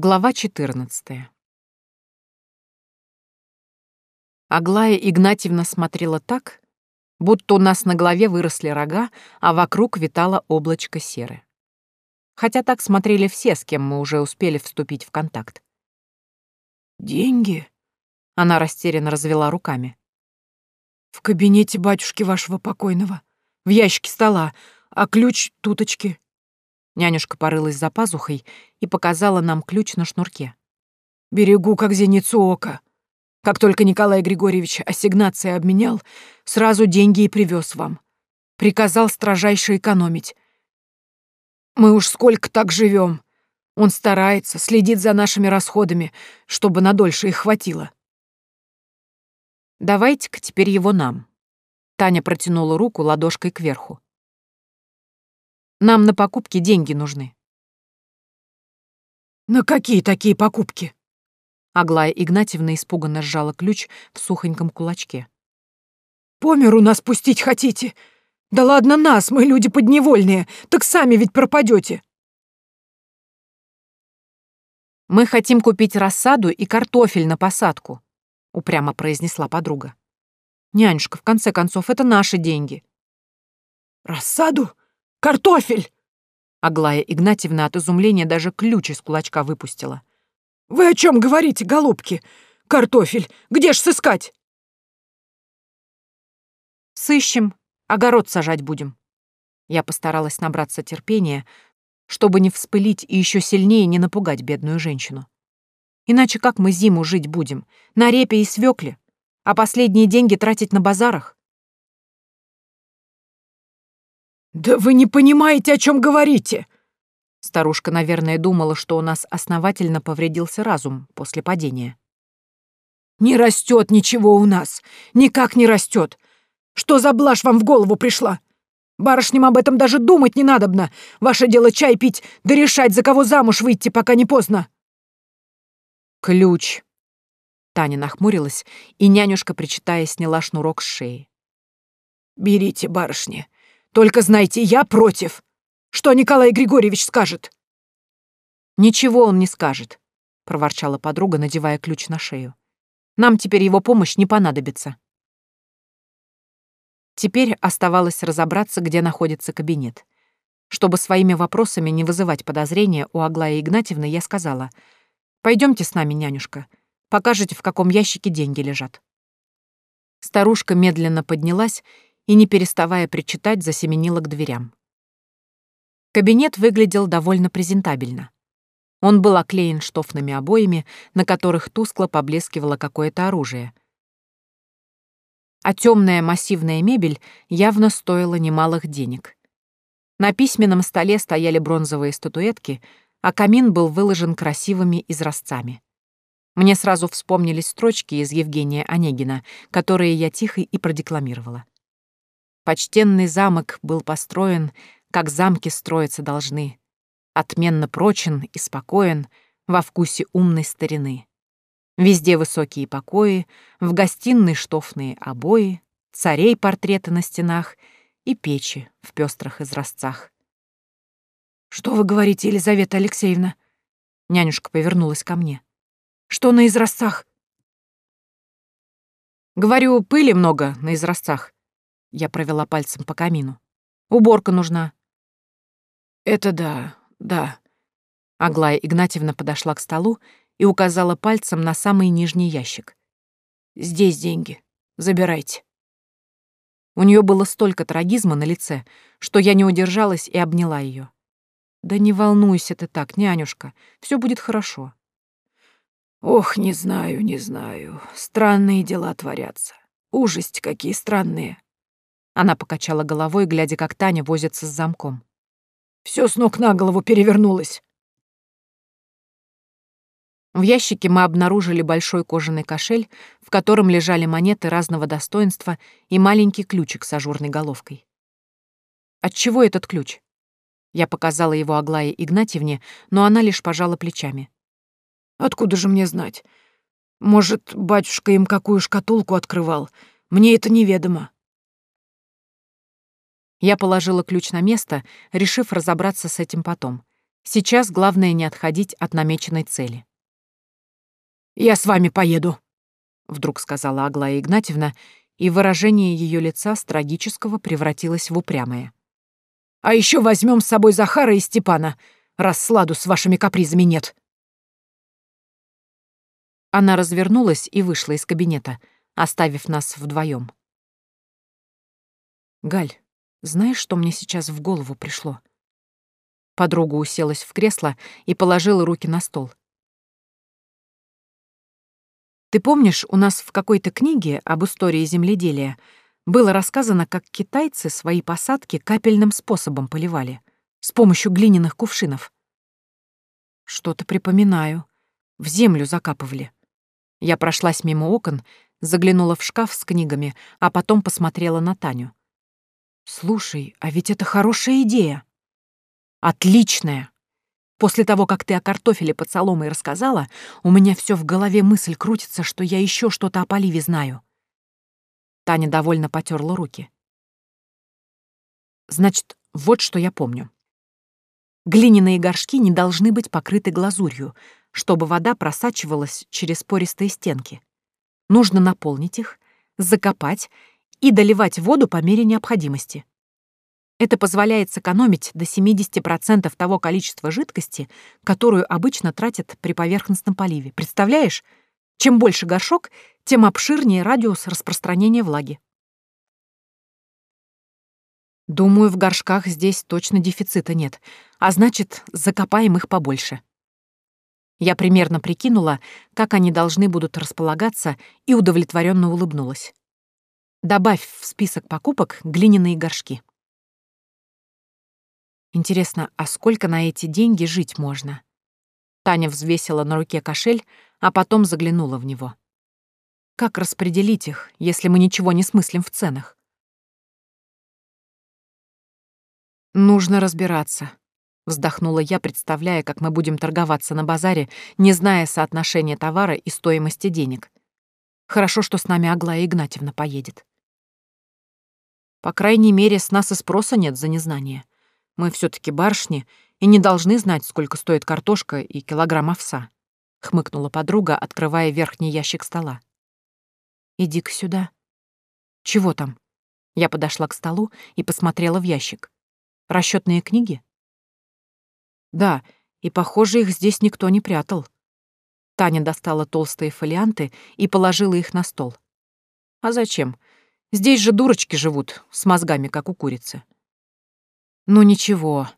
Глава 14. Аглая Игнатьевна смотрела так, будто у нас на голове выросли рога, а вокруг витало облачко серы. Хотя так смотрели все, с кем мы уже успели вступить в контакт. «Деньги?» — она растерянно развела руками. «В кабинете батюшки вашего покойного, в ящике стола, а ключ — туточки». Нянюшка порылась за пазухой и показала нам ключ на шнурке. «Берегу, как зеницу ока. Как только Николай Григорьевич ассигнации обменял, сразу деньги и привез вам. Приказал строжайше экономить. Мы уж сколько так живем. Он старается, следит за нашими расходами, чтобы надольше их хватило». «Давайте-ка теперь его нам». Таня протянула руку ладошкой кверху. Нам на покупки деньги нужны». «На какие такие покупки?» Аглая Игнатьевна испуганно сжала ключ в сухоньком кулачке. «По миру нас пустить хотите? Да ладно нас, мы люди подневольные, так сами ведь пропадете. «Мы хотим купить рассаду и картофель на посадку», — упрямо произнесла подруга. «Нянюшка, в конце концов, это наши деньги». «Рассаду? Картофель!» Аглая Игнатьевна от изумления даже ключ из кулачка выпустила. «Вы о чем говорите, голубки? Картофель! Где ж сыскать?» «Сыщем, огород сажать будем». Я постаралась набраться терпения, чтобы не вспылить и еще сильнее не напугать бедную женщину. Иначе как мы зиму жить будем? На репе и свекле? А последние деньги тратить на базарах? «Да вы не понимаете, о чем говорите!» Старушка, наверное, думала, что у нас основательно повредился разум после падения. «Не растет ничего у нас! Никак не растет! Что за блажь вам в голову пришла? Барышням об этом даже думать не надобно! Ваше дело чай пить, да решать, за кого замуж выйти, пока не поздно!» «Ключ!» Таня нахмурилась, и нянюшка, причитая, сняла шнурок с шеи. «Берите, барышня, только знайте, я против. Что Николай Григорьевич скажет?» «Ничего он не скажет», — проворчала подруга, надевая ключ на шею. «Нам теперь его помощь не понадобится». Теперь оставалось разобраться, где находится кабинет. Чтобы своими вопросами не вызывать подозрения у Аглаи Игнатьевны, я сказала, «Пойдемте с нами, нянюшка, покажете, в каком ящике деньги лежат». Старушка медленно поднялась и, не переставая причитать, засеменила к дверям. Кабинет выглядел довольно презентабельно. Он был оклеен штофными обоями, на которых тускло поблескивало какое-то оружие. А темная массивная мебель явно стоила немалых денег. На письменном столе стояли бронзовые статуэтки, а камин был выложен красивыми изразцами. Мне сразу вспомнились строчки из Евгения Онегина, которые я тихо и продекламировала. Почтенный замок был построен, как замки строиться должны, отменно прочен и спокоен во вкусе умной старины. Везде высокие покои, в гостиной штофные обои, царей портреты на стенах и печи в пестрых изразцах. «Что вы говорите, Елизавета Алексеевна?» Нянюшка повернулась ко мне. «Что на изразцах?» «Говорю, пыли много на изразцах. Я провела пальцем по камину. «Уборка нужна». «Это да, да». Аглая Игнатьевна подошла к столу и указала пальцем на самый нижний ящик. «Здесь деньги. Забирайте». У нее было столько трагизма на лице, что я не удержалась и обняла ее. «Да не волнуйся ты так, нянюшка, все будет хорошо». «Ох, не знаю, не знаю. Странные дела творятся. Ужасть какие странные. Она покачала головой, глядя, как Таня возится с замком. Все с ног на голову перевернулось. В ящике мы обнаружили большой кожаный кошель, в котором лежали монеты разного достоинства и маленький ключик с ажурной головкой. От чего этот ключ? Я показала его Аглае Игнатьевне, но она лишь пожала плечами. Откуда же мне знать? Может, батюшка им какую шкатулку открывал? Мне это неведомо. Я положила ключ на место, решив разобраться с этим потом. Сейчас главное не отходить от намеченной цели. «Я с вами поеду», — вдруг сказала Аглая Игнатьевна, и выражение ее лица с трагического превратилось в упрямое. «А еще возьмем с собой Захара и Степана, раз сладу с вашими капризами нет». Она развернулась и вышла из кабинета, оставив нас вдвоем. «Галь, знаешь, что мне сейчас в голову пришло?» Подруга уселась в кресло и положила руки на стол. Ты помнишь, у нас в какой-то книге об истории земледелия было рассказано, как китайцы свои посадки капельным способом поливали, с помощью глиняных кувшинов? Что-то припоминаю. В землю закапывали. Я прошлась мимо окон, заглянула в шкаф с книгами, а потом посмотрела на Таню. «Слушай, а ведь это хорошая идея». «Отличная!» После того, как ты о картофеле под соломой рассказала, у меня все в голове мысль крутится, что я еще что-то о поливе знаю. Таня довольно потерла руки. Значит, вот что я помню. Глиняные горшки не должны быть покрыты глазурью, чтобы вода просачивалась через пористые стенки. Нужно наполнить их, закопать и доливать воду по мере необходимости. Это позволяет сэкономить до 70% того количества жидкости, которую обычно тратят при поверхностном поливе. Представляешь? Чем больше горшок, тем обширнее радиус распространения влаги. Думаю, в горшках здесь точно дефицита нет, а значит, закопаем их побольше. Я примерно прикинула, как они должны будут располагаться, и удовлетворенно улыбнулась. Добавь в список покупок глиняные горшки. Интересно, а сколько на эти деньги жить можно? Таня взвесила на руке кошель, а потом заглянула в него. Как распределить их, если мы ничего не смыслим в ценах? Нужно разбираться, вздохнула я, представляя, как мы будем торговаться на базаре, не зная соотношения товара и стоимости денег. Хорошо, что с нами Аглая Игнатьевна поедет. По крайней мере, с нас и спроса нет за незнание. Мы все таки барышни и не должны знать, сколько стоит картошка и килограмм овса», — хмыкнула подруга, открывая верхний ящик стола. «Иди-ка сюда». «Чего там?» Я подошла к столу и посмотрела в ящик. Расчетные книги?» «Да, и, похоже, их здесь никто не прятал». Таня достала толстые фолианты и положила их на стол. «А зачем? Здесь же дурочки живут, с мозгами, как у курицы». Ну ничего,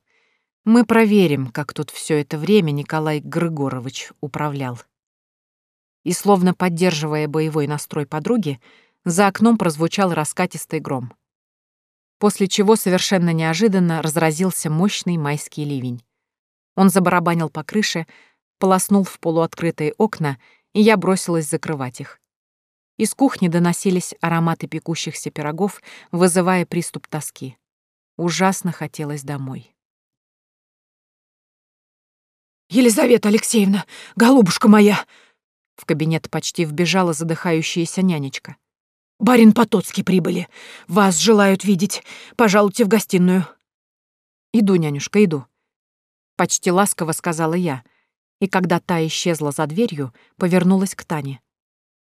мы проверим, как тут все это время Николай Григорович управлял. И словно поддерживая боевой настрой подруги, за окном прозвучал раскатистый гром. После чего совершенно неожиданно разразился мощный майский ливень. Он забарабанил по крыше, полоснул в полуоткрытые окна, и я бросилась закрывать их. Из кухни доносились ароматы пекущихся пирогов, вызывая приступ тоски. Ужасно хотелось домой. «Елизавета Алексеевна, голубушка моя!» В кабинет почти вбежала задыхающаяся нянечка. «Барин Потоцкий прибыли. Вас желают видеть. Пожалуйте в гостиную». «Иду, нянюшка, иду», — почти ласково сказала я, и когда та исчезла за дверью, повернулась к Тане.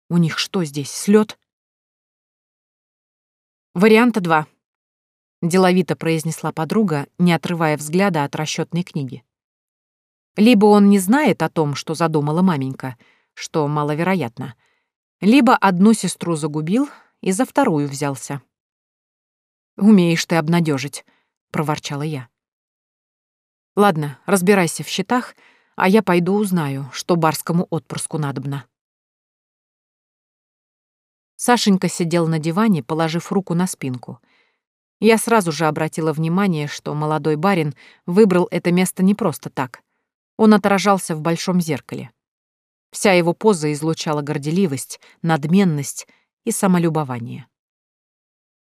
«У них что здесь, слет? «Варианта два», — деловито произнесла подруга, не отрывая взгляда от расчетной книги. Либо он не знает о том, что задумала маменька, что маловероятно, либо одну сестру загубил и за вторую взялся. «Умеешь ты обнадежить, проворчала я. «Ладно, разбирайся в счетах, а я пойду узнаю, что барскому отпрыску надобно». Сашенька сидел на диване, положив руку на спинку — я сразу же обратила внимание, что молодой барин выбрал это место не просто так. Он отражался в большом зеркале. Вся его поза излучала горделивость, надменность и самолюбование.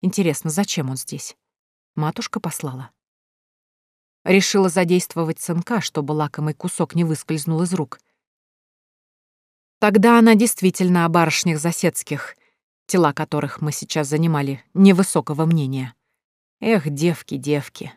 Интересно, зачем он здесь? Матушка послала. Решила задействовать сынка, чтобы лакомый кусок не выскользнул из рук. Тогда она действительно о барышнях Засецких, тела которых мы сейчас занимали, невысокого мнения. Эх, девки, девки.